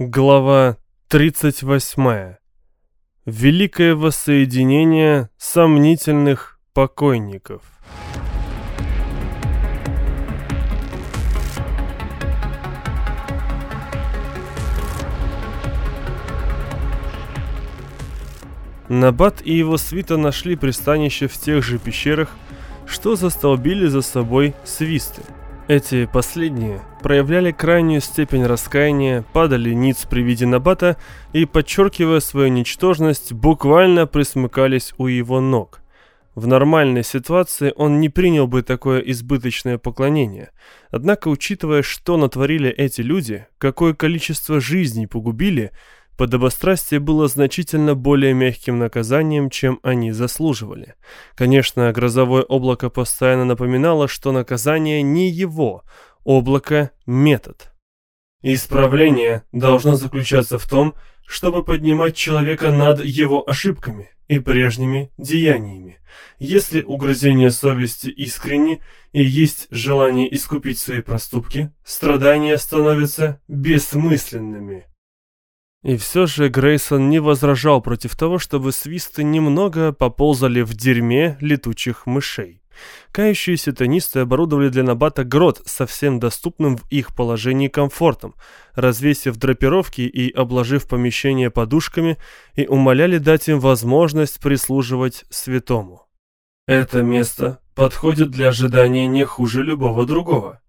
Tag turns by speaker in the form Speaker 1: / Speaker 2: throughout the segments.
Speaker 1: Глава 38. Великое воссоединение сомнительных покойников. Набат и его свита нашли пристанище в тех же пещерах, что застолбили за собой свисты – эти последние проявляли крайнюю степень раскаяния, падали ниц при виде Набата и, подчеркивая свою ничтожность, буквально присмыкались у его ног. В нормальной ситуации он не принял бы такое избыточное поклонение. Однако, учитывая, что натворили эти люди, какое количество жизней погубили – Подобострастие было значительно более мягким наказанием, чем они заслуживали. Конечно, грозовое облако постоянно напоминало, что наказание не его, облако – метод. Исправление должно заключаться в том, чтобы поднимать человека над его ошибками и прежними деяниями. Если угрызение совести искренни и есть желание искупить свои проступки, страдания становятся бессмысленными. И все же Грейсон не возражал против того, чтобы свисты немного поползали в дерьме летучих мышей. Кающиеся тонисты оборудовали для Набата грот совсем доступным в их положении комфортом, развесив драпировки и обложив помещение подушками, и умоляли дать им возможность прислуживать святому. «Это место подходит для ожидания не хуже любого другого»,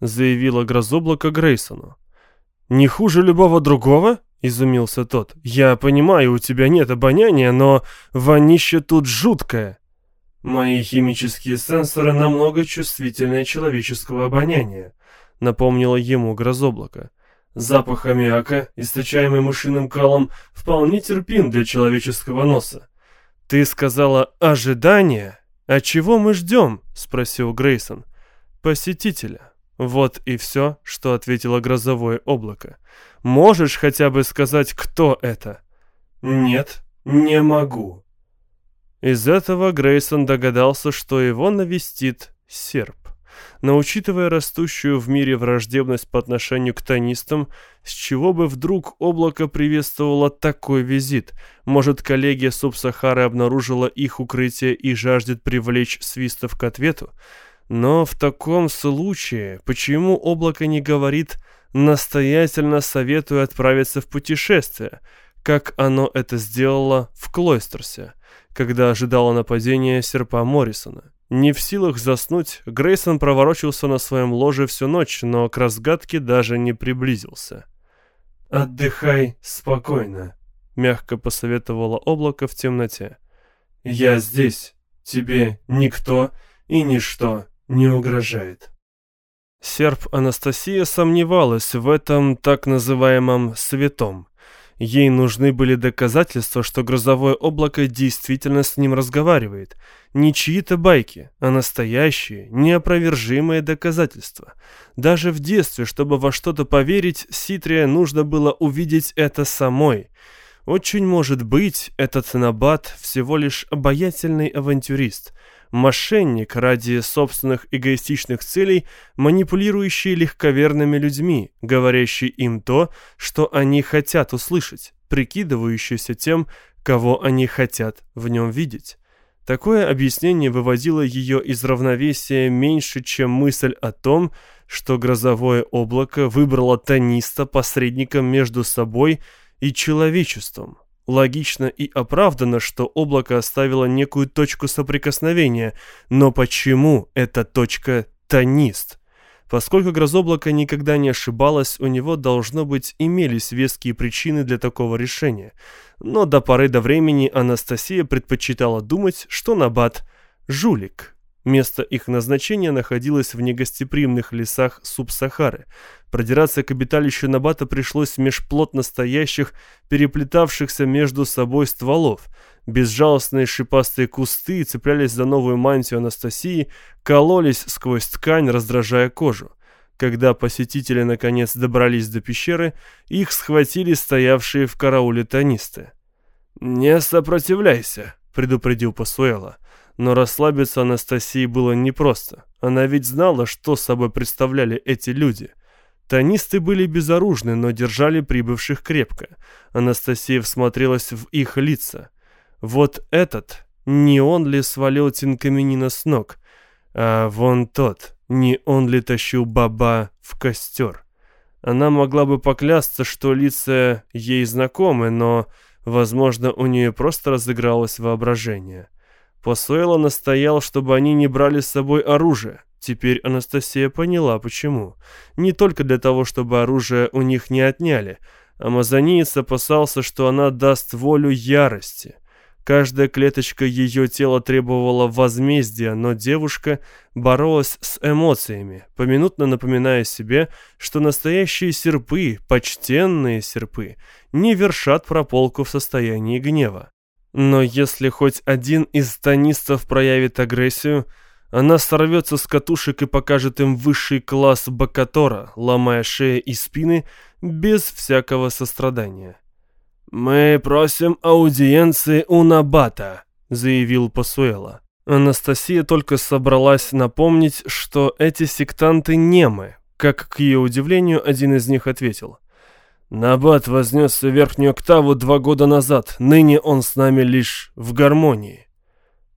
Speaker 1: заявила грозоблако Грейсону. «Не хуже любого другого?» Изумился тот. «Я понимаю, у тебя нет обоняния, но вонище тут жуткое». «Мои химические сенсоры намного чувствительнее человеческого обоняния», напомнило ему грозоблако. «Запах аммиака, источаемый мышиным калом, вполне терпим для человеческого носа». «Ты сказала «ожидание»? А чего мы ждем?» — спросил Грейсон. «Посетителя». Вот и все, что ответило грозовое облако. Можешь хотя бы сказать, кто это? Нет, не могу. Из этого Грейсон догадался, что его навестит серп. Но учитывая растущую в мире враждебность по отношению к тонистам, с чего бы вдруг облако приветствовало такой визит? Может, коллегия Субсахары обнаружила их укрытие и жаждет привлечь свистов к ответу? Но в таком случае, почему облако не говорит «настоятельно советую отправиться в путешествие», как оно это сделало в Клойстерсе, когда ожидало нападения серпа Моррисона? Не в силах заснуть, Грейсон проворочился на своем ложе всю ночь, но к разгадке даже не приблизился. «Отдыхай спокойно», — мягко посоветовало облако в темноте. «Я здесь. Тебе никто и ничто не угрожает. Серп Анастасия сомневалась в этом так называемом «святом». Ей нужны были доказательства, что грозовое облако действительно с ним разговаривает. Не чьи-то байки, а настоящие, неопровержимые доказательства. Даже в детстве, чтобы во что-то поверить, Ситрия нужно было увидеть это самой. Очень может быть, этот Набат всего лишь обаятельный авантюрист – мошенник ради собственных эгоистичных целей, манипулирующий легковерными людьми, говорящий им то, что они хотят услышать, прикидывающийся тем, кого они хотят в нем видеть. Такое объяснение выводило ее из равновесия меньше, чем мысль о том, что грозовое облако выбрало тониста посредником между собой и человечеством. Логично и оправдано, что облако оставило некую точку соприкосновения, но почему эта точка тонист? Поскольку грозоблако никогда не ошибалось, у него, должно быть, имелись веские причины для такого решения. Но до поры до времени Анастасия предпочитала думать, что Набат – жулик. Место их назначения находилось в негостеприимных лесах Субсахары. Продираться к обиталищу Набата пришлось меж плотно стоящих, переплетавшихся между собой стволов. Безжалостные шипастые кусты цеплялись за новую мантию Анастасии, кололись сквозь ткань, раздражая кожу. Когда посетители наконец добрались до пещеры, их схватили стоявшие в карауле тонисты. «Не сопротивляйся», — предупредил Пасуэла. Но расслабиться Анастасии было непросто. Она ведь знала, что собой представляли эти люди. Тонисты были безоружны, но держали прибывших крепко. Анастасия всмотрелась в их лица. Вот этот, не он ли свалил Тинкаменина с ног, а вон тот, не он ли тащил баба в костер. Она могла бы поклясться, что лица ей знакомы, но, возможно, у нее просто разыгралось воображение. Посуэло настоял, чтобы они не брали с собой оружие. Теперь Анастасия поняла, почему. Не только для того, чтобы оружие у них не отняли. Амазониец опасался, что она даст волю ярости. Каждая клеточка ее тела требовала возмездия, но девушка боролась с эмоциями, поминутно напоминая себе, что настоящие серпы, почтенные серпы, не вершат прополку в состоянии гнева. Но если хоть один из тонистов проявит агрессию – она сорвется с катушек и покажет им высший класс Бакатора, ломая шеи и спины без всякого сострадания. «Мы просим аудиенции у Набата», — заявил Пасуэла. Анастасия только собралась напомнить, что эти сектанты немы, как, к ее удивлению, один из них ответил. «Набат вознесся в верхнюю октаву два года назад, ныне он с нами лишь в гармонии».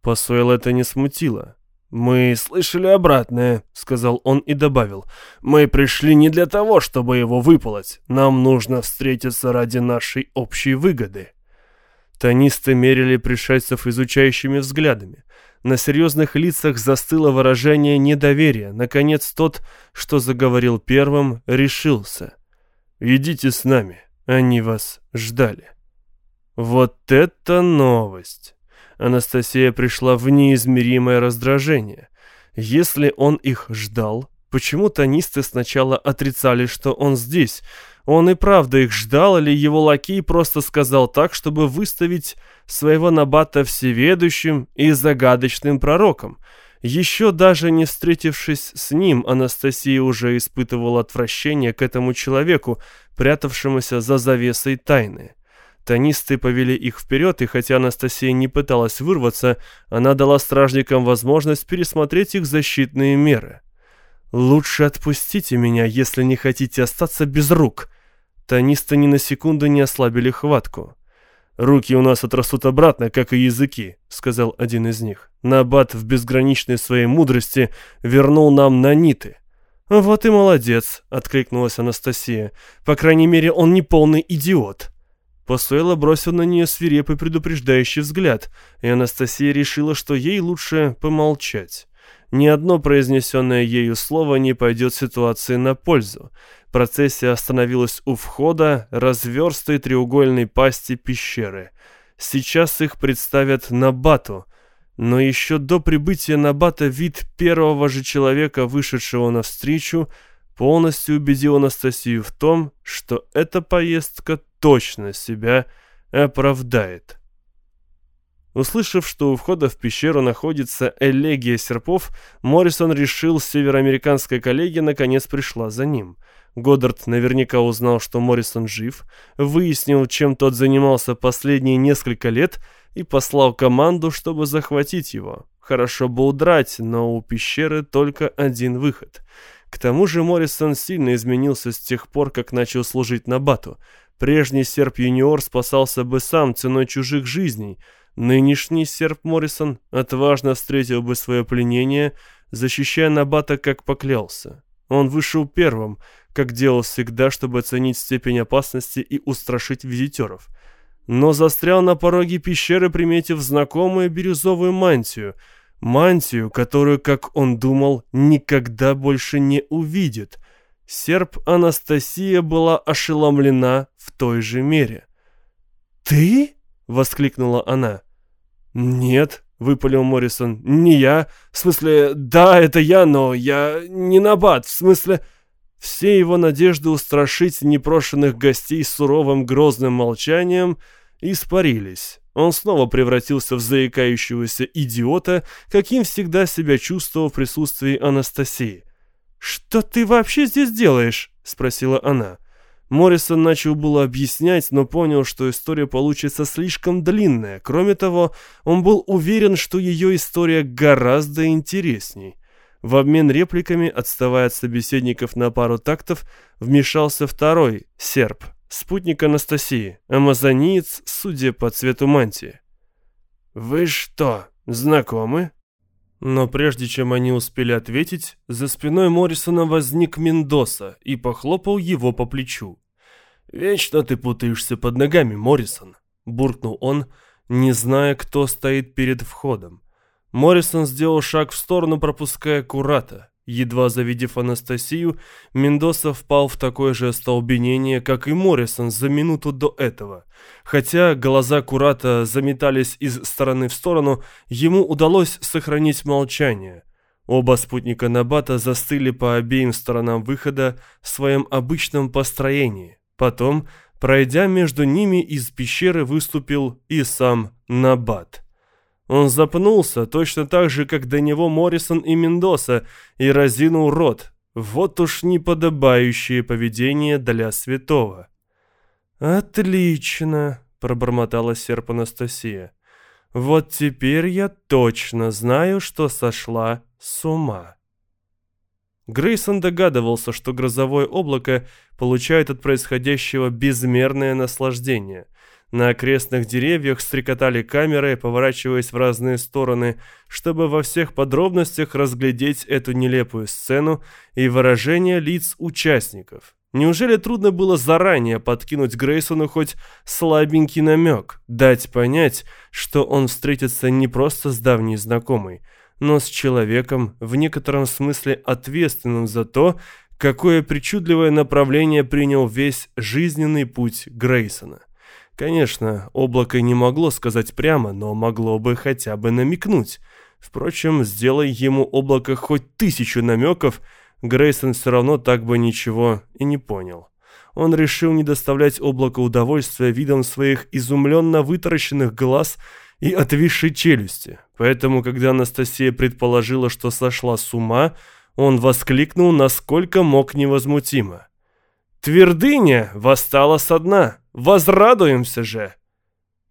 Speaker 1: Пасуэла это не смутило. «Мы слышали обратное», — сказал он и добавил. «Мы пришли не для того, чтобы его выполоть. Нам нужно встретиться ради нашей общей выгоды». Тонисты мерили пришельцев изучающими взглядами. На серьезных лицах застыло выражение недоверия. Наконец тот, что заговорил первым, решился. «Идите с нами, они вас ждали». Вот это новость! Анастасия пришла в неизмеримое раздражение. Если он их ждал, почему тонисты сначала отрицали, что он здесь? Он и правда их ждал, или его лакей просто сказал так, чтобы выставить своего Набата всеведущим и загадочным пророком? Еще даже не встретившись с ним, Анастасия уже испытывала отвращение к этому человеку, прятавшемуся за завесой тайны. Тонисты повели их вперед, и хотя Анастасия не пыталась вырваться, она дала стражникам возможность пересмотреть их защитные меры. «Лучше отпустите меня, если не хотите остаться без рук». Тонисты ни на секунду не ослабили хватку. «Руки у нас отрастут обратно, как и языки», — сказал один из них. Набат в безграничной своей мудрости вернул нам наниты. «Вот и молодец», — откликнулась Анастасия. «По крайней мере, он не полный идиот». Посуэлла бросил на нее свирепый предупреждающий взгляд, и Анастасия решила, что ей лучше помолчать. Ни одно произнесенное ею слово не пойдет ситуации на пользу. Процессия остановилась у входа разверстой треугольной пасти пещеры. Сейчас их представят на бату, но еще до прибытия на бата вид первого же человека, вышедшего навстречу, полностью убедил Анастасию в том, что эта поездка точно себя оправдает. Услышав, что у входа в пещеру находится элегия серпов, Моррисон решил, североамериканская коллегия наконец пришла за ним. Годдард наверняка узнал, что Моррисон жив, выяснил, чем тот занимался последние несколько лет и послал команду, чтобы захватить его. Хорошо бы удрать, но у пещеры только один выход. К тому же Моррисон сильно изменился с тех пор, как начал служить на Бату. Прежний серп-юниор спасался бы сам ценой чужих жизней. Нынешний серп Моррисон отважно встретил бы свое пленение, защищая Набата, как поклялся. Он вышел первым, как делал всегда, чтобы оценить степень опасности и устрашить визитеров. Но застрял на пороге пещеры, приметив знакомую бирюзовую мантию. Мантию, которую, как он думал, никогда больше не увидит. Серп Анастасия была ошеломлена в той же мере. «Ты?» — воскликнула она. «Нет», — выпалил Моррисон, — «не я. В смысле, да, это я, но я не набат. В смысле...» Все его надежды устрашить непрошенных гостей суровым грозным молчанием испарились. Он снова превратился в заикающегося идиота, каким всегда себя чувствовал в присутствии Анастасии. «Что ты вообще здесь делаешь?» — спросила она. Моррисон начал было объяснять, но понял, что история получится слишком длинная. Кроме того, он был уверен, что ее история гораздо интересней. В обмен репликами, отставая от собеседников на пару тактов, вмешался второй, серб, спутник Анастасии, амазониец, судя по цвету мантии. «Вы что, знакомы?» Но прежде чем они успели ответить, за спиной Моррисона возник Мендоса и похлопал его по плечу. «Вечно ты путаешься под ногами, Моррисон», — буркнул он, не зная, кто стоит перед входом. Моррисон сделал шаг в сторону, пропуская Курата. Едва завидев Анастасию, Мендоса впал в такое же остолбенение, как и Моррисон за минуту до этого. Хотя глаза Курата заметались из стороны в сторону, ему удалось сохранить молчание. Оба спутника Набата застыли по обеим сторонам выхода в своем обычном построении. Потом, пройдя между ними, из пещеры выступил и сам Набат. Он запнулся, точно так же, как до него Моррисон и Мендоса, и разинул рот. Вот уж неподобающее поведение для святого. «Отлично», — пробормотала серп Анастасия. «Вот теперь я точно знаю, что сошла с ума». Грейсон догадывался, что грозовое облако получает от происходящего безмерное наслаждение — на окрестных деревьях стрекотали камеры, поворачиваясь в разные стороны, чтобы во всех подробностях разглядеть эту нелепую сцену и выражение лиц участников. Неужели трудно было заранее подкинуть Грейсону хоть слабенький намек, дать понять, что он встретится не просто с давней знакомой, но с человеком, в некотором смысле ответственным за то, какое причудливое направление принял весь жизненный путь Грейсона. Конечно, облако не могло сказать прямо, но могло бы хотя бы намекнуть. Впрочем, сделай ему облако хоть тысячу намеков, Грейсон все равно так бы ничего и не понял. Он решил не доставлять облаку удовольствия видом своих изумленно вытаращенных глаз и отвисшей челюсти. Поэтому, когда Анастасия предположила, что сошла с ума, он воскликнул, насколько мог невозмутимо. «Твердыня восстала со дна!» Возрадуемся же!»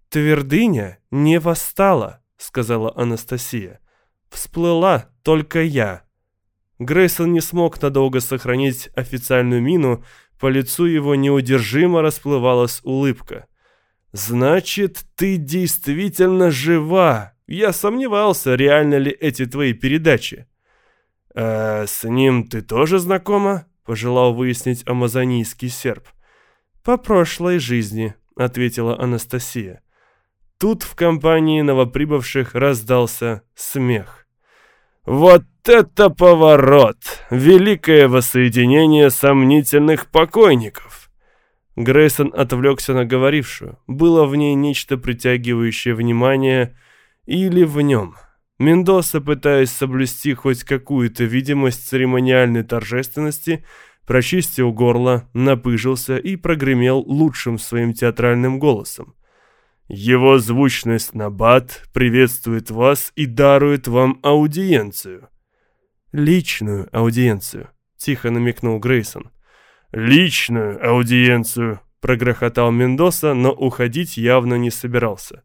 Speaker 1: «Твердыня не восстала», — сказала Анастасия. «Всплыла только я». Грейсон не смог надолго сохранить официальную мину, по лицу его неудержимо расплывалась улыбка. «Значит, ты действительно жива! Я сомневался, реально ли эти твои передачи». «А с ним ты тоже знакома?» — пожелал выяснить амазонийский серб. «По прошлой жизни», — ответила Анастасия. Тут в компании новоприбывших раздался смех. «Вот это поворот! Великое воссоединение сомнительных покойников!» Грейсон отвлекся на говорившую. Было в ней нечто притягивающее внимание или в нем. Мендоса, пытаясь соблюсти хоть какую-то видимость церемониальной торжественности, прочистил горло, напыжился и прогремел лучшим своим театральным голосом. «Его звучность Набат приветствует вас и дарует вам аудиенцию». «Личную аудиенцию», — тихо намекнул Грейсон. «Личную аудиенцию», — прогрохотал Мендоса, но уходить явно не собирался.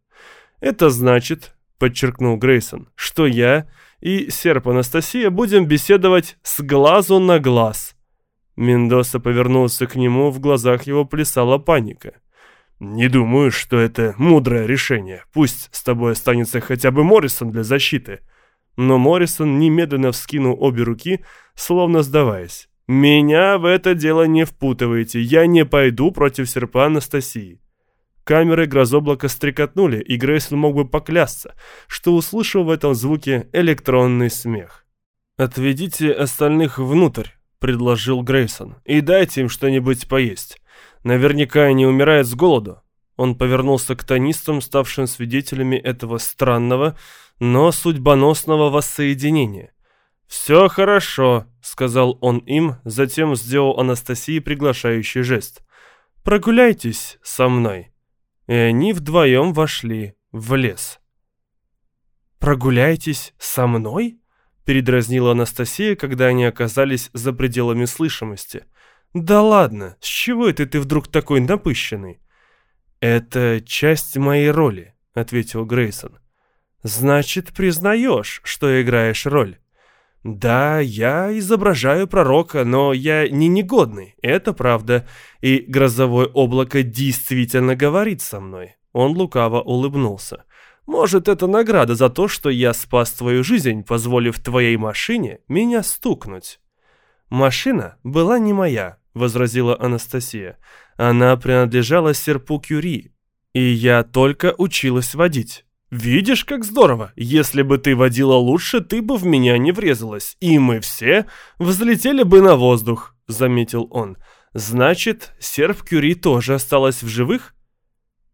Speaker 1: «Это значит», — подчеркнул Грейсон, — «что я и серп Анастасия будем беседовать с глазу на глаз». Мендоса повернулся к нему, в глазах его плясала паника. «Не думаю, что это мудрое решение. Пусть с тобой останется хотя бы Моррисон для защиты». Но Моррисон немедленно вскинул обе руки, словно сдаваясь. «Меня в это дело не впутывайте, я не пойду против серпа Анастасии». Камеры грозоблака стрекотнули, и Грейсон мог бы поклясться, что услышал в этом звуке электронный смех. «Отведите остальных внутрь», предложил Грейсон. «И дайте им что-нибудь поесть. Наверняка они умирают с голоду». Он повернулся к тонистам, ставшим свидетелями этого странного, но судьбоносного воссоединения. «Все хорошо», — сказал он им, затем сделал Анастасии приглашающий жест. «Прогуляйтесь со мной». И они вдвоем вошли в лес. «Прогуляйтесь со мной?» передразнила Анастасия, когда они оказались за пределами слышимости. «Да ладно, с чего это ты вдруг такой напыщенный?» «Это часть моей роли», — ответил Грейсон. «Значит, признаешь, что играешь роль?» Да, я изображаю пророка, но я не негодный, это правда, и грозовое облако действительно говорит со мной. Он лукаво улыбнулся. Может, это награда за то, что я спас твою жизнь, позволив твоей машине меня стукнуть. Машина была не моя, возразила Анастасия. Она принадлежала серпу Кюри, и я только училась водить. «Видишь, как здорово! Если бы ты водила лучше, ты бы в меня не врезалась, и мы все взлетели бы на воздух», — заметил он. «Значит, серф Кюри тоже осталась в живых?»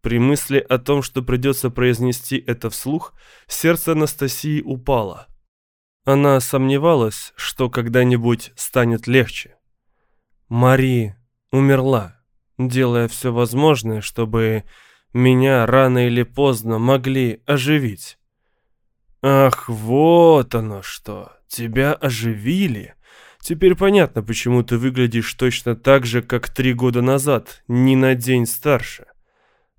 Speaker 1: При мысли о том, что придется произнести это вслух, сердце Анастасии упало. Она сомневалась, что когда-нибудь станет легче. Мари умерла, делая все возможное, чтобы меня рано или поздно могли оживить. Ах, вот оно что, тебя оживили. Теперь понятно, почему ты выглядишь точно так же, как три года назад, ни на день старше.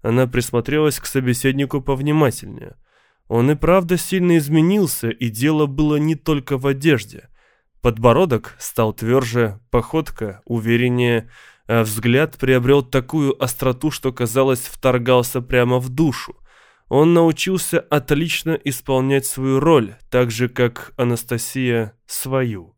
Speaker 1: Она присмотрелась к собеседнику повнимательнее. Он и правда сильно изменился, и дело было не только в одежде. Подбородок стал тверже, походка увереннее, взгляд приобрел такую остроту, что, казалось, вторгался прямо в душу. Он научился отлично исполнять свою роль, так же, как Анастасия свою.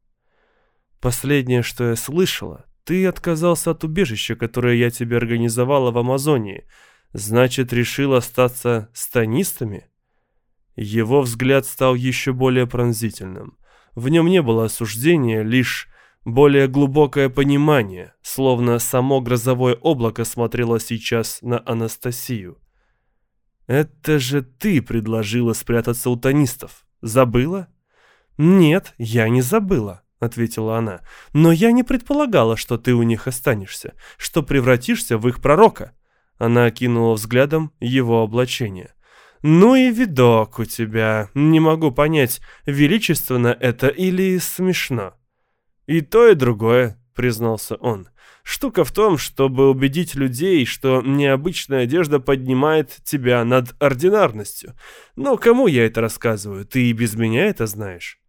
Speaker 1: Последнее, что я слышала, ты отказался от убежища, которое я тебе организовала в Амазонии. Значит, решил остаться с тонистами? Его взгляд стал еще более пронзительным. В нем не было осуждения, лишь более глубокое понимание, словно само грозовое облако смотрело сейчас на Анастасию. «Это же ты предложила спрятаться у тонистов. Забыла?» «Нет, я не забыла», — ответила она. «Но я не предполагала, что ты у них останешься, что превратишься в их пророка». Она окинула взглядом его облачение. «Ну и видок у тебя. Не могу понять, величественно это или смешно». «И то, и другое», — признался он. «Штука в том, чтобы убедить людей, что необычная одежда поднимает тебя над ординарностью. Но кому я это рассказываю? Ты и без меня это знаешь».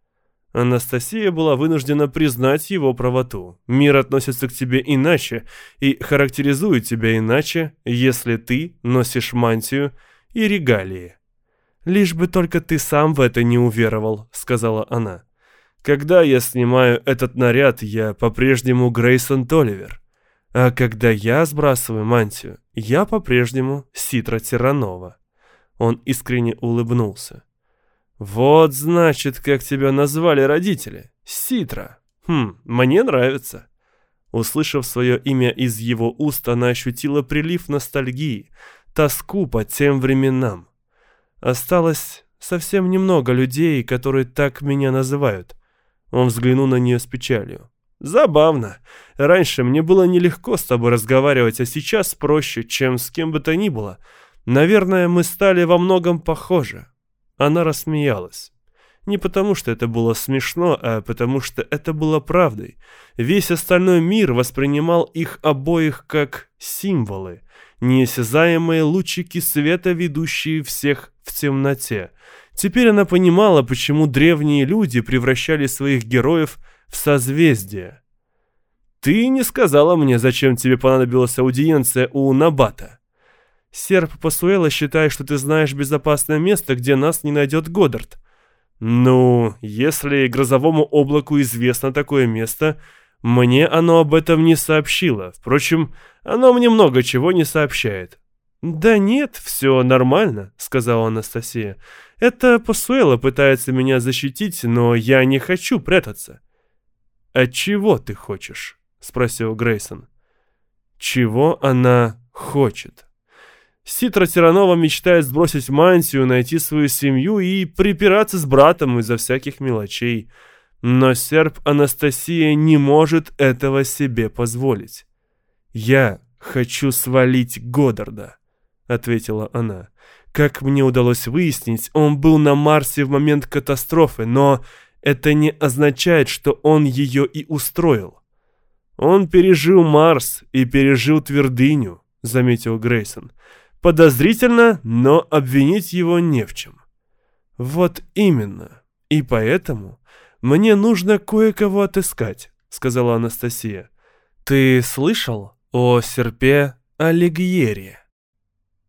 Speaker 1: Анастасия была вынуждена признать его правоту. Мир относится к тебе иначе и характеризует тебя иначе, если ты носишь мантию и регалии. «Лишь бы только ты сам в это не уверовал», — сказала она. Когда я снимаю этот наряд, я по-прежнему Грейсон Толивер. А когда я сбрасываю мантию, я по-прежнему Ситра Тиранова. Он искренне улыбнулся. «Вот, значит, как тебя назвали родители. Ситра. Хм, мне нравится». Услышав свое имя из его уст, она ощутила прилив ностальгии, тоску по тем временам. Осталось совсем немного людей, которые так меня называют. Он взглянул на нее с печалью. «Забавно. Раньше мне было нелегко с тобой разговаривать, а сейчас проще, чем с кем бы то ни было. Наверное, мы стали во многом похожи». Она рассмеялась. Не потому, что это было смешно, а потому, что это было правдой. Весь остальной мир воспринимал их обоих как символы, неосязаемые лучики света, ведущие всех в темноте. Теперь она понимала, почему древние люди превращали своих героев в созвездия. «Ты не сказала мне, зачем тебе понадобилась аудиенция у Набата?» «Серп Пасуэла считает, что ты знаешь безопасное место, где нас не найдет Годдард». «Ну, если грозовому облаку известно такое место, мне оно об этом не сообщило. Впрочем, оно мне много чего не сообщает». «Да нет, все нормально», — сказала Анастасия. «Это Пасуэла пытается меня защитить, но я не хочу прятаться». «От чего ты хочешь?» — спросил Грейсон. «Чего она хочет?» Ситра Тиранова мечтает сбросить мантию, найти свою семью и припираться с братом из-за всяких мелочей. Но серб Анастасия не может этого себе позволить. «Я хочу свалить Годдарда». — ответила она. «Как мне удалось выяснить, он был на Марсе в момент катастрофы, но это не означает, что он ее и устроил». «Он пережил Марс и пережил твердыню», — заметил Грейсон. «Подозрительно, но обвинить его не в чем». «Вот именно. И поэтому «Мне нужно кое-кого отыскать», — сказала Анастасия. «Ты слышал о серпе Алигьере?»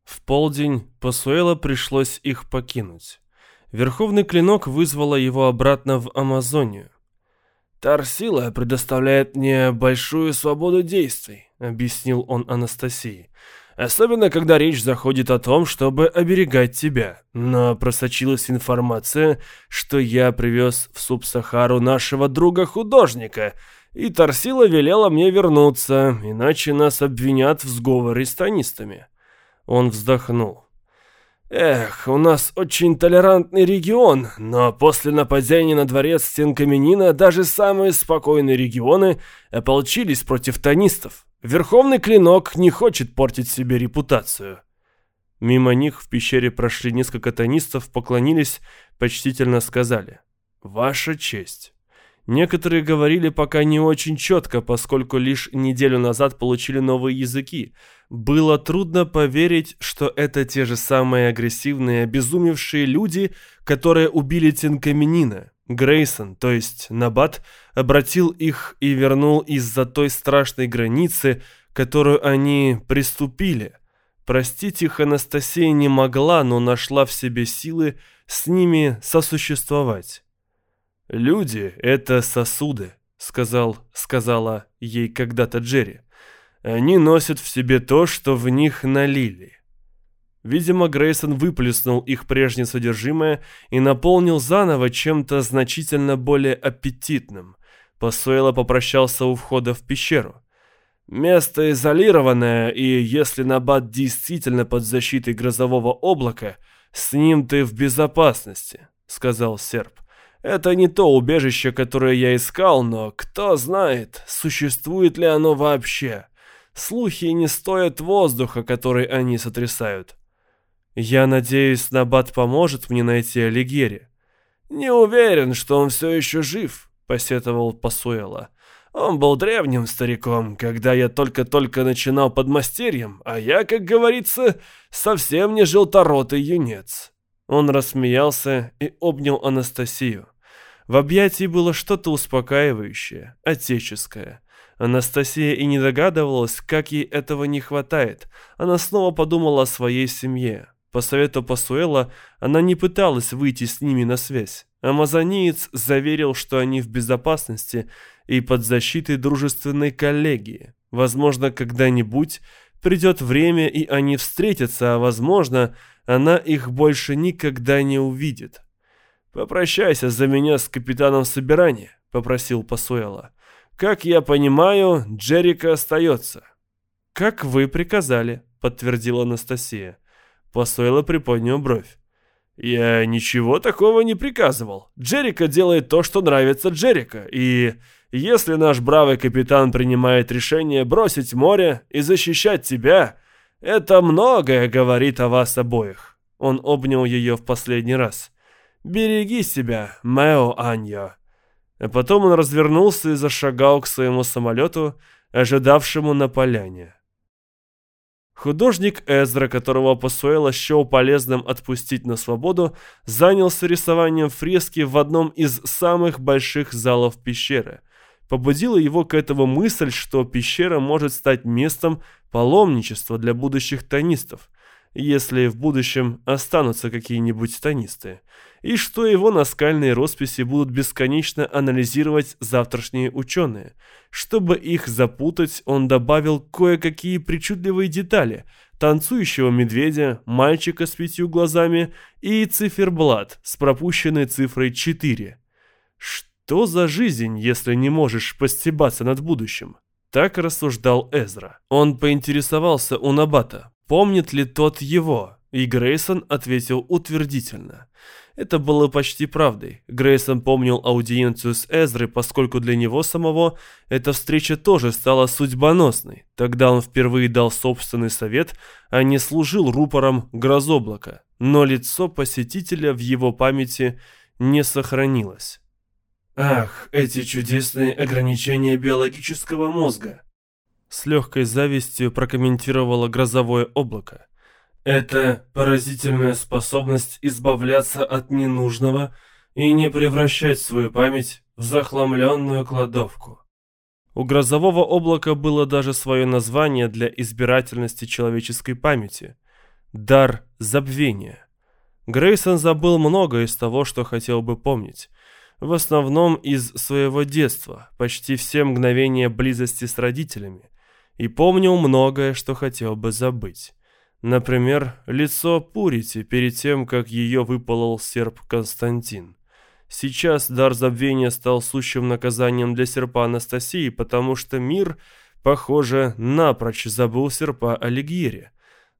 Speaker 1: В полдень Пасуэла пришлось их покинуть. Верховный клинок вызвала его обратно в Амазонию.
Speaker 2: «Тарсила предоставляет мне большую свободу действий», — объяснил он Анастасии. «Особенно, когда речь заходит о том, чтобы оберегать тебя. Но просочилась информация, что я привез в Субсахару нашего друга-художника, и Тарсила велела мне вернуться, иначе нас обвинят в сговоре с тонистами». Он вздохнул. Эх, у нас очень толерантный регион, но после нападения на дворец Стенкаменина даже самые спокойные регионы ополчились против тонистов. Верховный клинок не хочет портить себе репутацию.
Speaker 1: Мимо них в пещере прошли несколько тонистов, поклонились, почтительно сказали «Ваша честь». Некоторые говорили пока не очень четко, поскольку лишь неделю назад получили новые языки. Было трудно поверить, что это те же самые агрессивные, обезумевшие люди, которые убили Тинкаменина. Грейсон, то есть Набат, обратил их и вернул из-за той страшной границы, которую они приступили. Простить их Анастасия не могла, но нашла в себе силы с ними сосуществовать. «Люди — это сосуды», — сказал, сказала ей когда-то Джерри. «Они носят в себе то, что в них налили». Видимо, Грейсон выплеснул их прежнее содержимое и наполнил заново чем-то значительно более аппетитным. Посуэло попрощался у входа в пещеру.
Speaker 2: «Место изолированное, и если Набат действительно под защитой грозового облака, с ним ты в безопасности», — сказал серп. Это не то убежище, которое я искал, но кто знает, существует ли оно вообще. Слухи не стоят воздуха, который они сотрясают.
Speaker 1: Я надеюсь, Набат поможет мне найти Алигери.
Speaker 2: Не уверен, что он все еще жив, посетовал Пасуэла. Он был древним стариком, когда я только-только начинал под мастерьем, а я, как говорится, совсем не желторотый юнец.
Speaker 1: Он рассмеялся и обнял Анастасию. В объятии было что-то успокаивающее, отеческое. Анастасия и не догадывалась, как ей этого не хватает. Она снова подумала о своей семье. По совету Пасуэла она не пыталась выйти с ними на связь. Амазониец заверил, что они в безопасности и под защитой дружественной коллегии. Возможно, когда-нибудь придет время, и они встретятся, а возможно, она их больше никогда не увидит.
Speaker 2: «Попрощайся за меня с капитаном собирания», — попросил Пасуэла. «Как я понимаю, Джерика остается».
Speaker 1: «Как вы приказали», — подтвердила Анастасия. Пасуэла приподнял бровь.
Speaker 2: «Я ничего такого не приказывал. Джерика делает то, что нравится Джерика, и если наш бравый капитан принимает решение бросить море и защищать тебя, это многое говорит о вас обоих».
Speaker 1: Он обнял ее в последний раз.
Speaker 2: Береги себя, Мэо Аньо.
Speaker 1: А потом он развернулся и зашагал к своему самолету, ожидавшему на поляне. Художник Эзра, которого Пасуэла счел полезным отпустить на свободу, занялся рисованием фрески в одном из самых больших залов пещеры. Побудила его к этому мысль, что пещера может стать местом паломничества для будущих тонистов, если в будущем останутся какие-нибудь тонисты и что его наскальные росписи будут бесконечно анализировать завтрашние ученые. Чтобы их запутать, он добавил кое-какие причудливые детали – танцующего медведя, мальчика с пятью глазами и циферблат с пропущенной цифрой 4. Что за жизнь, если не можешь постебаться над будущим? Так рассуждал Эзра. Он поинтересовался у Набата, помнит ли тот его, и Грейсон ответил утвердительно. Это было почти правдой. Грейсон помнил аудиенцию с Эзрой, поскольку для него самого эта встреча тоже стала судьбоносной. Тогда он впервые дал собственный совет, а не служил рупором грозоблака. Но лицо посетителя в его памяти не сохранилось.
Speaker 2: «Ах, эти чудесные ограничения биологического мозга!»
Speaker 1: С легкой завистью прокомментировало грозовое облако.
Speaker 2: Это поразительная способность избавляться от ненужного и не превращать свою память в захламленную кладовку.
Speaker 1: У грозового облака было даже свое название для избирательности человеческой памяти – дар забвения. Грейсон забыл многое из того, что хотел бы помнить. В основном из своего детства, почти все мгновения близости с родителями. И помнил многое, что хотел бы забыть. Например, лицо Пурити перед тем, как ее выполол серп Константин. Сейчас дар забвения стал сущим наказанием для серпа Анастасии, потому что мир, похоже, напрочь забыл серпа Алигьери,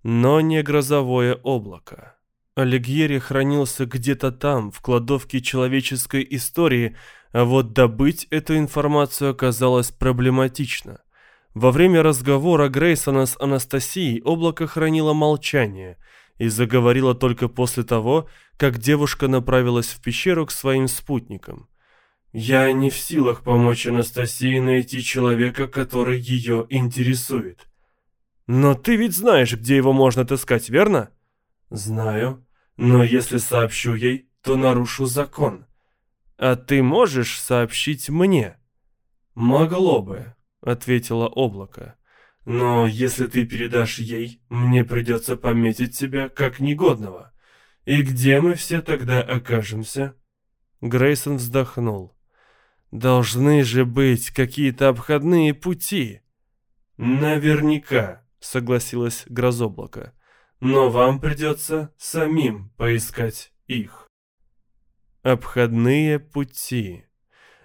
Speaker 1: но не грозовое облако. Алигьери хранился где-то там, в кладовке человеческой истории, а вот добыть эту информацию оказалось проблематично. Во время разговора Грейсона с Анастасией облако хранило молчание и заговорило только после того, как девушка направилась в пещеру к своим спутникам.
Speaker 2: «Я не в силах помочь Анастасии найти человека, который ее интересует».
Speaker 1: «Но ты ведь знаешь, где его можно отыскать, верно?»
Speaker 2: «Знаю, но если сообщу ей, то нарушу закон».
Speaker 1: «А ты можешь сообщить мне?»
Speaker 2: «Могло бы», — ответило облако. «Но если ты передашь ей, мне придется пометить тебя как негодного». «И где мы все тогда окажемся?»
Speaker 1: Грейсон вздохнул. «Должны же быть какие-то обходные пути».
Speaker 2: «Наверняка», — согласилась Грозоблако. «Но вам придется самим поискать их».
Speaker 1: Обходные пути.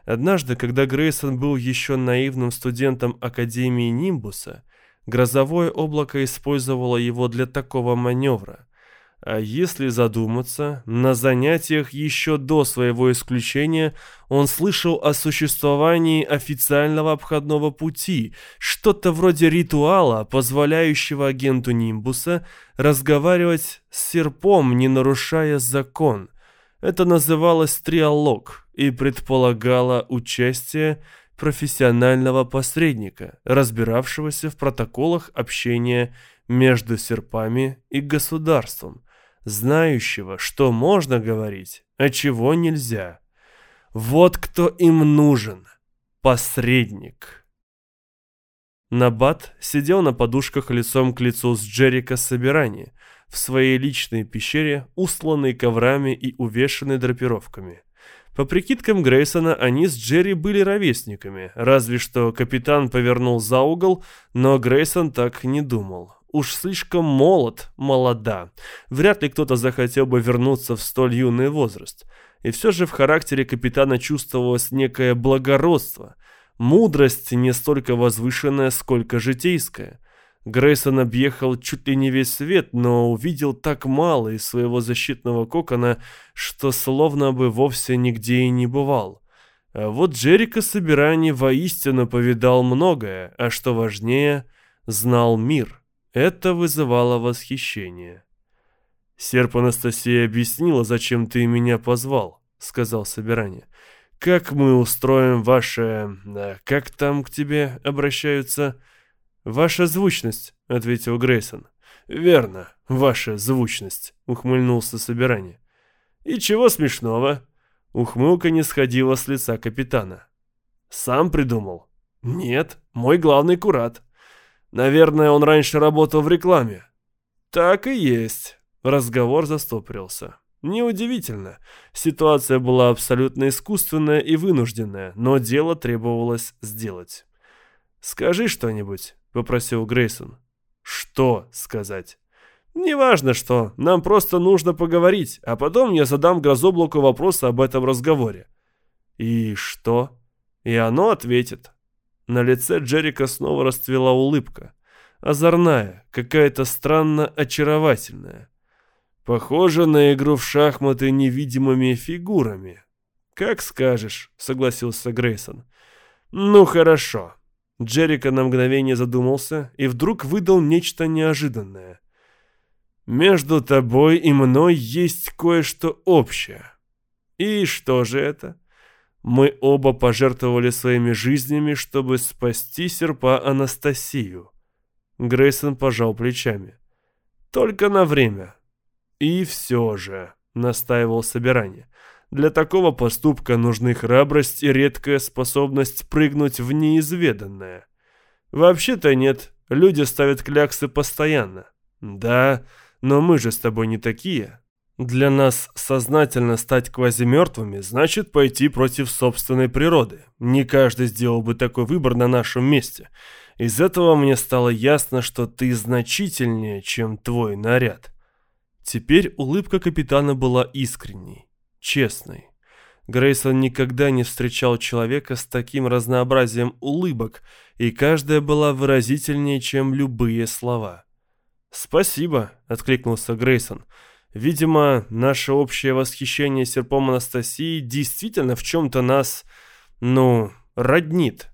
Speaker 1: Однажды, когда Грейсон был еще наивным студентом Академии Нимбуса, грозовое облако использовало его для такого маневра. А если задуматься, на занятиях еще до своего исключения он слышал о существовании официального обходного пути, что-то вроде ритуала, позволяющего агенту Нимбуса разговаривать с серпом, не нарушая закон. Это называлось триалог и предполагало участие профессионального посредника, разбиравшегося в протоколах общения между серпами и государством – знающего, что можно говорить, а чего нельзя. Вот кто им нужен. Посредник. Набат сидел на подушках лицом к лицу с Джерика Собирани в своей личной пещере, устланной коврами и увешанной драпировками. По прикидкам Грейсона, они с Джерри были ровесниками, разве что капитан повернул за угол, но Грейсон так не думал уж слишком молод, молода. Вряд ли кто-то захотел бы вернуться в столь юный возраст. И все же в характере капитана чувствовалось некое благородство, мудрость не столько возвышенная, сколько житейская. Грейсон объехал чуть ли не весь свет, но увидел так мало из своего защитного кокона, что словно бы вовсе нигде и не бывал. А вот Джерика Собирани воистину повидал многое, а что важнее, знал мир. Это вызывало восхищение. «Серп Анастасия объяснила, зачем ты меня позвал», — сказал Собирание. «Как мы устроим ваше... Как там к тебе обращаются?» «Ваша звучность», — ответил Грейсон. «Верно, ваша звучность», — ухмыльнулся Собирание. «И чего смешного?» Ухмылка не сходила с лица капитана. «Сам придумал?» «Нет, мой главный курат», Наверное, он раньше работал в рекламе. Так и есть. Разговор застопорился. Неудивительно. Ситуация была абсолютно искусственная и вынужденная, но дело требовалось сделать. «Скажи что-нибудь», — попросил Грейсон. «Что сказать?» «Неважно что, нам просто нужно поговорить, а потом я задам Грозоблаку вопросы об этом разговоре». «И что?» «И оно ответит». На лице Джерика снова расцвела улыбка. Озорная, какая-то странно очаровательная. Похоже на игру в шахматы невидимыми фигурами. «Как скажешь», — согласился Грейсон. «Ну хорошо». Джерика на мгновение задумался и вдруг выдал нечто неожиданное. «Между тобой и мной есть кое-что общее». «И что же это?» Мы оба пожертвовали своими жизнями, чтобы спасти серпа Анастасию. Грейсон пожал плечами. Только на время. И все же, настаивал Собирание.
Speaker 2: Для такого поступка нужны храбрость и редкая способность прыгнуть в неизведанное. Вообще-то нет, люди ставят кляксы постоянно. Да, но мы же с тобой не такие. Для нас сознательно стать квазимертвыми значит пойти против собственной природы. Не каждый сделал бы такой выбор на нашем месте. Из этого мне стало ясно, что ты значительнее, чем твой наряд. Теперь улыбка капитана была искренней, честной. Грейсон никогда не встречал человека с таким разнообразием улыбок, и каждая была выразительнее, чем любые слова. «Спасибо», — откликнулся Грейсон. «Видимо, наше общее восхищение серпом Анастасии действительно в чем-то нас, ну, роднит».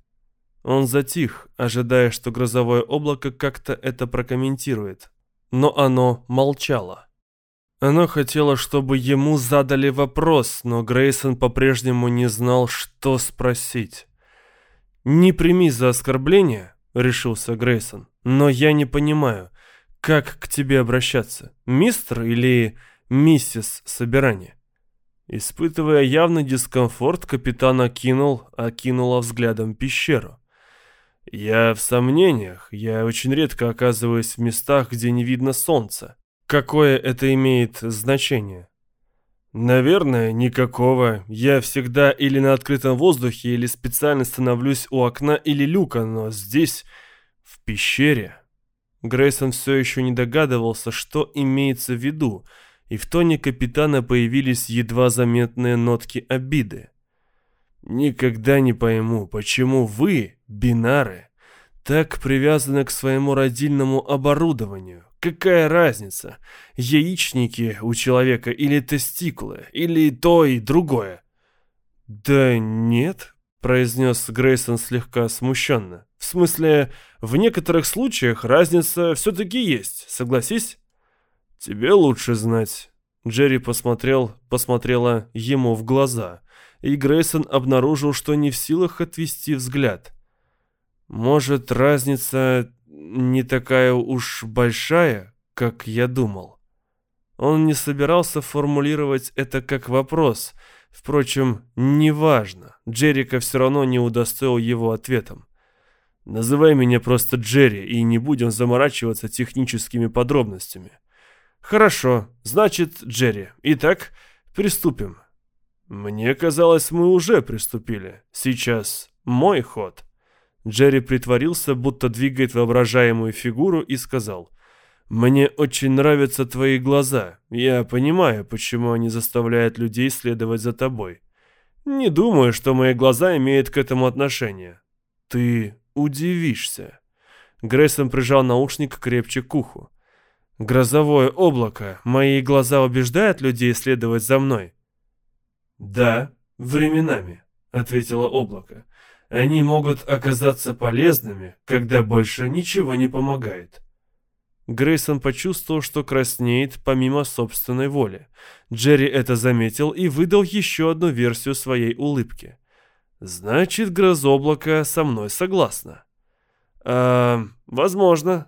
Speaker 2: Он затих, ожидая, что грозовое облако как-то это прокомментирует. Но оно молчало. Оно хотело, чтобы ему задали вопрос, но Грейсон по-прежнему не знал, что спросить. «Не прими за оскорбление», — решился Грейсон, — «но я не понимаю, как к тебе обращаться, мистер или миссис Собирание?» Испытывая явный дискомфорт, капитан окинул, окинула взглядом пещеру. «Я в сомнениях. Я очень редко оказываюсь в местах, где не видно солнца. Какое это имеет значение?» «Наверное, никакого. Я всегда или на открытом воздухе, или специально становлюсь у окна или люка, но здесь, в пещере...» Грейсон все еще не догадывался, что имеется в виду, и в тоне капитана появились едва заметные нотки обиды. Никогда не пойму, почему вы, бинары, так привязаны к своему родильному оборудованию. Какая разница, яичники у человека или тестикулы, или то и другое? Да нет, произнес Грейсон слегка смущенно. В смысле, в некоторых случаях разница все-таки есть, согласись? Тебе лучше знать. Джерри посмотрел, посмотрела ему в глаза и Грейсон обнаружил, что не в силах отвести взгляд. Может, разница не такая уж большая, как я думал. Он не собирался формулировать это как вопрос. Впрочем, неважно. Джерика все равно не удостоил его ответом. Называй меня просто Джерри и не будем заморачиваться техническими подробностями. Хорошо, значит, Джерри. Итак, приступим. «Мне казалось, мы уже приступили. Сейчас мой ход». Джерри притворился, будто двигает воображаемую фигуру и сказал, «Мне очень нравятся твои глаза. Я понимаю, почему они заставляют людей следовать за тобой. Не думаю, что мои глаза имеют к этому отношение. Ты удивишься». Грейсон прижал наушник крепче к уху. «Грозовое облако. Мои глаза убеждают людей следовать за мной?» «Да, временами», — ответило облако. «Они могут оказаться полезными, когда больше ничего не помогает». Грейсон почувствовал, что краснеет помимо собственной воли. Джерри это заметил и выдал еще одну версию своей улыбки. «Значит, грозоблако со мной согласна». «А, возможно»,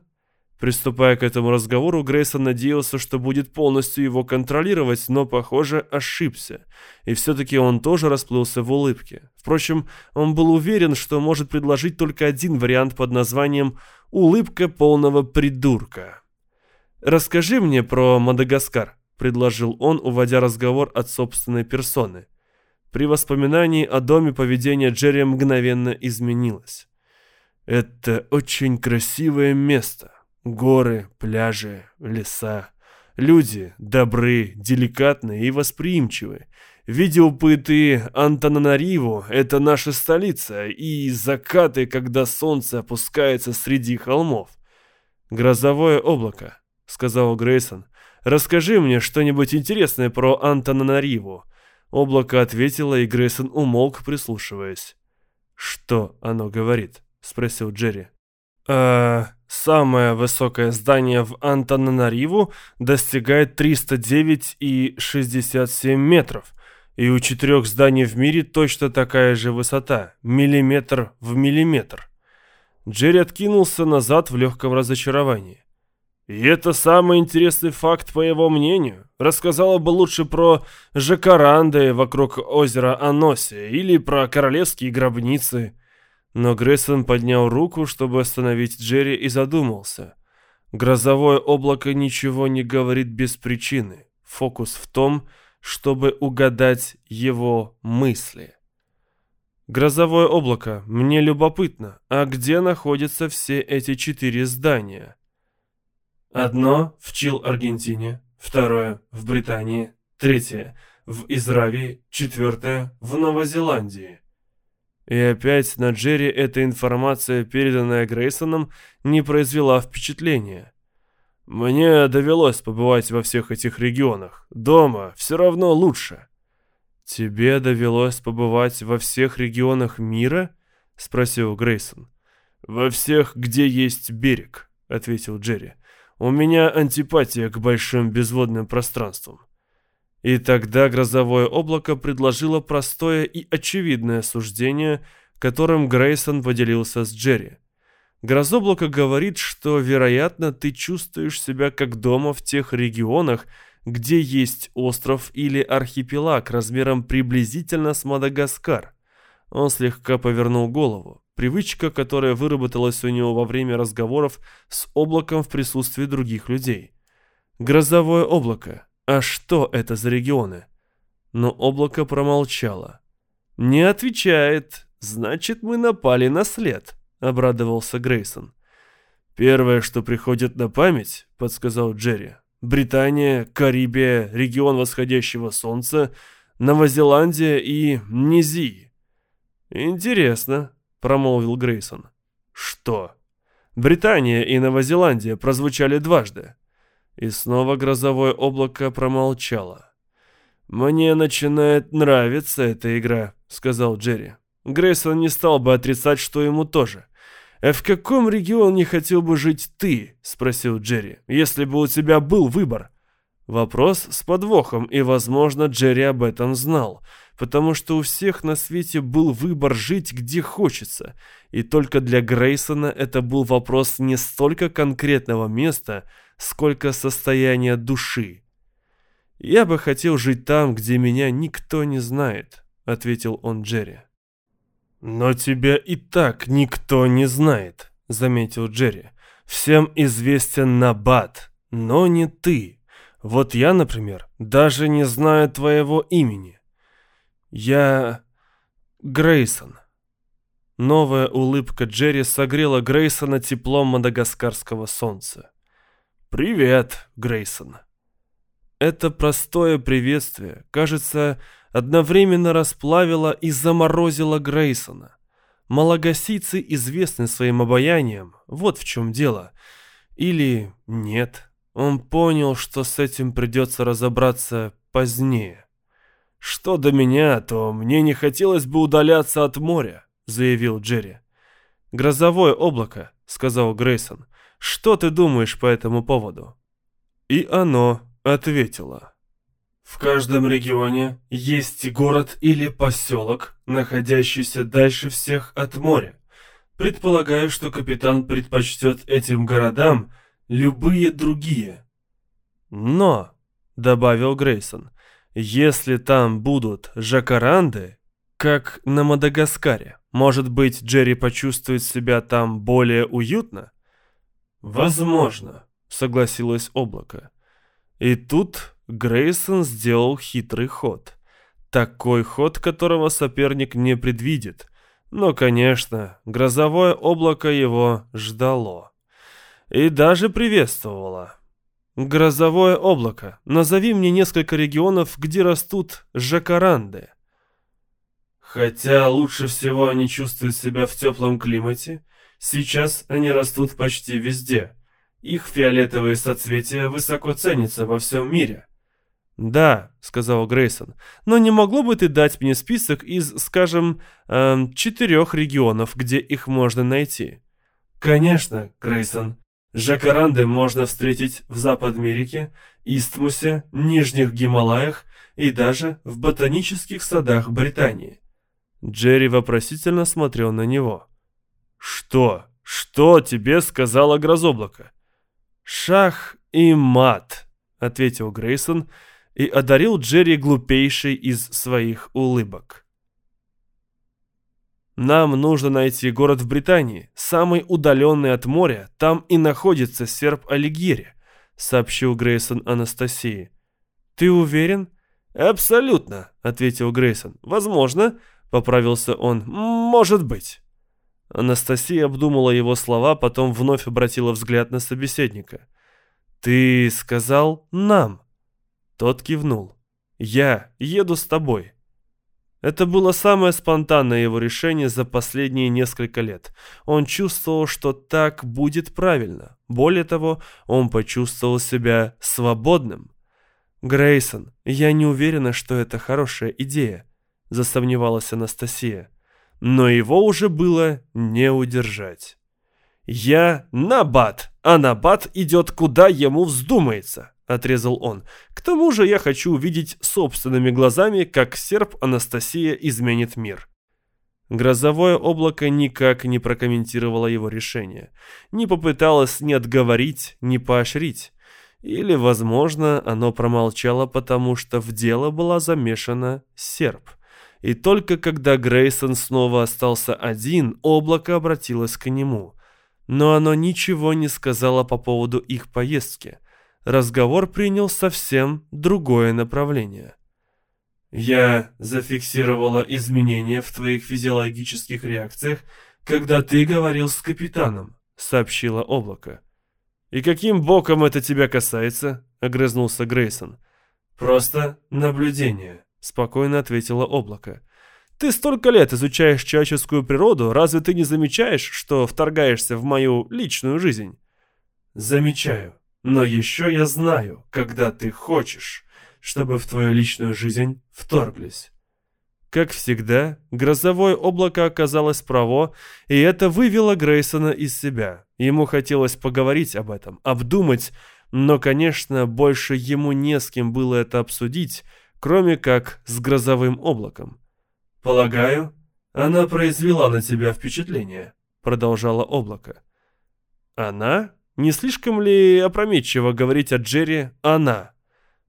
Speaker 2: Приступая к этому разговору, Грейсон надеялся, что будет полностью его контролировать, но, похоже, ошибся. И все-таки он тоже расплылся в улыбке. Впрочем, он был уверен, что может предложить только один вариант под названием «Улыбка полного придурка». «Расскажи мне про Мадагаскар», — предложил он, уводя разговор от собственной персоны. При воспоминании о доме поведение Джерри мгновенно изменилось. «Это очень красивое место. Горы, пляжи, леса. Люди добры, деликатны и восприимчивы. Видел бы ты Антананариву, это наша столица, и закаты, когда солнце опускается среди холмов. Грозовое облако, сказал Грейсон. Расскажи мне что-нибудь интересное про Антананариву. Облако ответило, и Грейсон умолк, прислушиваясь. «Что оно говорит?» — спросил Джерри. «А, Самое высокое здание в Антананариву достигает 309,67 метров, и у четырех зданий в мире точно такая же высота, миллиметр в миллиметр. Джерри откинулся назад в легком разочаровании. И это самый интересный факт, по его мнению. Рассказала бы лучше про жакаранды вокруг озера Аноси или про королевские гробницы. Но Грейсон поднял руку, чтобы остановить Джерри, и задумался. Грозовое облако ничего не говорит без причины. Фокус в том, чтобы угадать его мысли. Грозовое облако, мне любопытно, а где находятся все эти четыре здания? Одно в Чил, Аргентине, второе в Британии, третье в Изравии, четвертое в Новозеландии. И опять на Джерри эта информация, переданная Грейсоном, не произвела впечатления. Мне довелось побывать во всех этих регионах. Дома все равно лучше. Тебе довелось побывать во всех регионах мира? спросил Грейсон. Во всех, где есть берег, ответил Джерри. У меня антипатия к большим безводным пространствам. И тогда грозовое облако предложило простое и очевидное суждение, которым Грейсон поделился с Джерри. Грозоблако говорит, что, вероятно, ты чувствуешь себя как дома в тех регионах, где есть остров или архипелаг размером приблизительно с Мадагаскар. Он слегка повернул голову. Привычка, которая выработалась у него во время разговоров с облаком в присутствии других людей. Грозовое облако. А что это за регионы? Но облако промолчало. Не отвечает. Значит, мы напали на след, обрадовался Грейсон. Первое, что приходит на память, подсказал Джерри. Британия, Карибия, регион восходящего солнца, Новозеландия и Низи. Интересно, промолвил Грейсон. Что? Британия и Новозеландия прозвучали дважды. И снова грозовое облако промолчало. «Мне начинает нравиться эта игра», — сказал Джерри. Грейсон не стал бы отрицать, что ему тоже. «А в каком регионе хотел бы жить ты?» — спросил Джерри. «Если бы у тебя был выбор». Вопрос с подвохом, и, возможно, Джерри об этом знал потому что у всех на свете был выбор жить где хочется, и только для Грейсона это был вопрос не столько конкретного места, сколько состояния души. «Я бы хотел жить там, где меня никто не знает», — ответил он Джерри. «Но тебя и так никто не знает», — заметил Джерри. «Всем известен Набат, но не ты. Вот я, например, даже не знаю твоего имени. «Я... Грейсон». Новая улыбка Джерри согрела Грейсона теплом мадагаскарского солнца. «Привет, Грейсон». Это простое приветствие, кажется, одновременно расплавило и заморозило Грейсона. Малагасийцы известны своим обаянием, вот в чем дело. Или нет, он понял, что с этим придется разобраться позднее. «Что до меня, то мне не хотелось бы удаляться от моря», — заявил Джерри. «Грозовое облако», — сказал Грейсон. «Что ты думаешь по этому поводу?» И оно ответило. В каждом регионе есть город или поселок, находящийся дальше всех от моря. Предполагаю, что капитан предпочтет этим городам любые другие. Но, добавил Грейсон, если там будут жакаранды, как на Мадагаскаре, может быть, Джерри почувствует себя там более уютно? Возможно, согласилось облако. И тут Грейсон сделал хитрый ход. Такой ход, которого соперник не предвидит. Но, конечно, грозовое облако его ждало. И даже приветствовало. Грозовое облако. Назови мне несколько регионов, где растут жакаранды. Хотя лучше всего они чувствуют себя в теплом климате, сейчас они растут почти везде. Их фиолетовые соцветия высоко ценятся во всем мире. «Да», — сказал Грейсон, — «но не могло бы ты дать мне список из, скажем, эм, четырех регионов, где их можно найти?» «Конечно, Грейсон. Жакаранды можно встретить в Запад-Америке, Истмусе, Нижних Гималаях и даже в ботанических садах Британии. Джерри вопросительно смотрел на него. «Что? Что тебе сказала грозоблако?»
Speaker 1: «Шах и мат», — ответил Грейсон и одарил Джерри глупейшей из своих улыбок. «Нам нужно найти город в Британии, самый удаленный от моря, там и находится серп Алигьери», — сообщил Грейсон Анастасии. «Ты уверен?» «Абсолютно», — ответил Грейсон. «Возможно», — поправился он, — «может быть». Анастасия обдумала его слова, потом вновь обратила взгляд на собеседника. «Ты сказал «нам». Тот кивнул. «Я еду с тобой». Это было самое спонтанное его решение за последние несколько лет. Он чувствовал, что так будет правильно. Более того, он почувствовал себя свободным. «Грейсон, я не уверена, что это хорошая идея», — засомневалась Анастасия. Но его уже было не удержать. «Я Набат, а Набат идет куда ему вздумается», — отрезал он. «К тому же я хочу увидеть собственными глазами, как серп Анастасия изменит мир». Грозовое облако никак не прокомментировало его решение. Не попыталось ни отговорить, ни поощрить. Или, возможно, оно промолчало, потому что в дело была замешана серп. И только когда Грейсон снова остался один, облако обратилось к нему. Но оно ничего не сказало по поводу их поездки. Разговор принял совсем другое направление. «Я зафиксировала изменения в твоих физиологических реакциях, когда ты говорил с капитаном», — сообщило облако. «И каким боком это тебя касается?» — огрызнулся Грейсон. «Просто наблюдение», — спокойно ответило облако. «Ты столько лет изучаешь человеческую природу, разве ты не замечаешь, что вторгаешься в мою личную жизнь?» «Замечаю. Но еще я знаю, когда ты хочешь, чтобы в твою личную жизнь вторглись». Как всегда, грозовое облако оказалось право, и это вывело Грейсона из себя. Ему хотелось поговорить об этом, обдумать, но, конечно, больше ему не с кем было это обсудить, кроме как с грозовым облаком. «Полагаю, она произвела на тебя впечатление», — продолжало облако. «Она? Не слишком ли опрометчиво говорить о Джерри «она»?»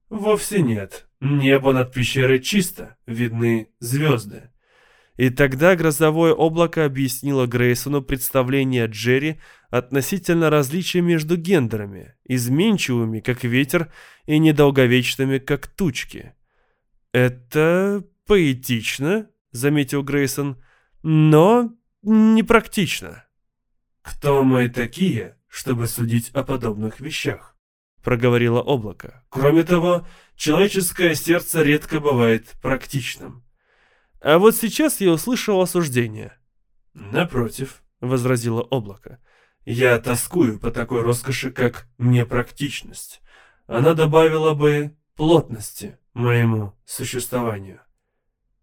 Speaker 1: «Вовсе нет. Небо над пещерой чисто, видны звезды». И тогда грозовое облако объяснило Грейсону представление Джерри относительно различия между гендерами, изменчивыми, как ветер, и недолговечными, как тучки. «Это поэтично», — заметил Грейсон, — «но непрактично». «Кто мы такие, чтобы судить о подобных вещах?» — проговорило облако. «Кроме того, человеческое сердце редко бывает практичным». А вот сейчас я услышал осуждение. «Напротив», — возразило облако, — «я тоскую по такой роскоши, как непрактичность. Она добавила бы плотности моему существованию».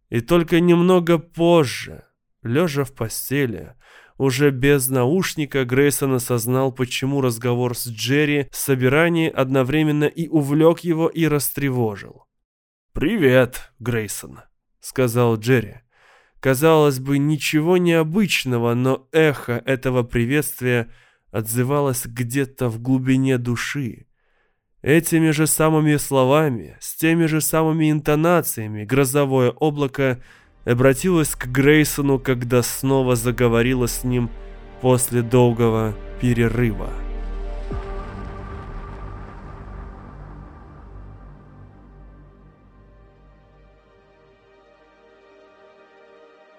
Speaker 1: И только немного позже, лежа в постели, уже без наушника Грейсон осознал, почему разговор с Джерри в собирании одновременно и увлек его, и растревожил. «Привет, Грейсон», — сказал Джерри. Казалось бы, ничего необычного, но эхо этого приветствия отзывалось где-то в глубине души. Этими же самыми словами, с теми же самыми интонациями грозовое облако обратилось к Грейсону, когда снова заговорило с ним после долгого перерыва.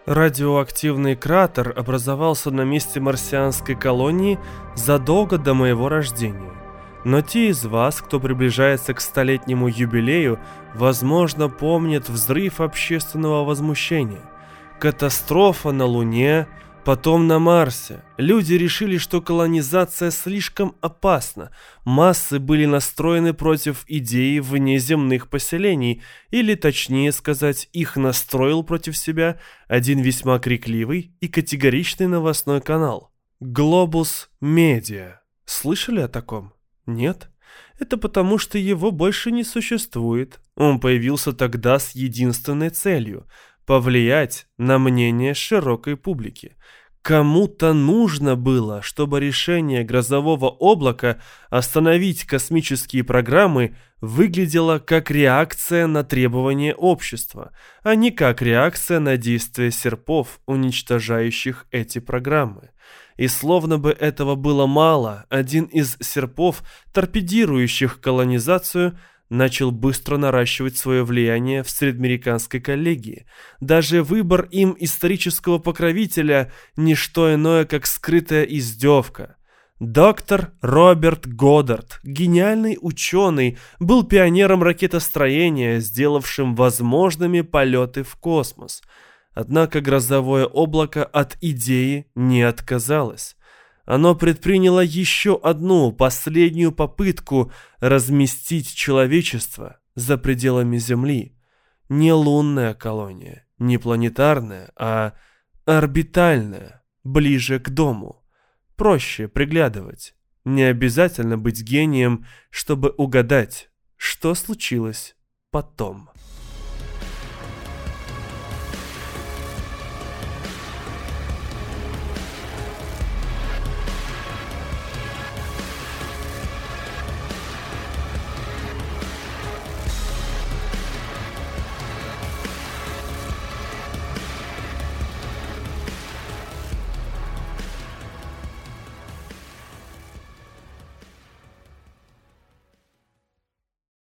Speaker 1: Радиоактивный кратер образовался на месте марсианской колонии задолго до моего рождения. Но те из вас, кто приближается к столетнему юбилею, возможно, помнят взрыв общественного возмущения. Катастрофа на Луне, потом на Марсе. Люди решили, что колонизация слишком опасна. Массы были настроены против идеи внеземных поселений, или, точнее сказать, их настроил против себя один весьма крикливый и категоричный новостной канал. Глобус Медиа. Слышали о таком? Нет, это потому, что его больше не существует. Он появился тогда с единственной целью – повлиять на мнение широкой публики. Кому-то нужно было, чтобы решение грозового облака остановить космические программы выглядело как реакция на требования общества, а не как реакция на действия серпов, уничтожающих эти программы. И словно бы этого было мало, один из серпов, торпедирующих колонизацию, начал быстро наращивать свое влияние в среднеамериканской коллегии. Даже выбор им исторического покровителя – не что иное, как скрытая издевка. Доктор Роберт Годдард, гениальный ученый, был пионером ракетостроения, сделавшим возможными полеты в космос. Однако грозовое облако от идеи не отказалось оно предприняло еще одну, последнюю попытку разместить человечество за пределами Земли. Не лунная колония, не планетарная, а орбитальная, ближе к дому. Проще приглядывать. Не обязательно быть гением, чтобы угадать, что случилось потом.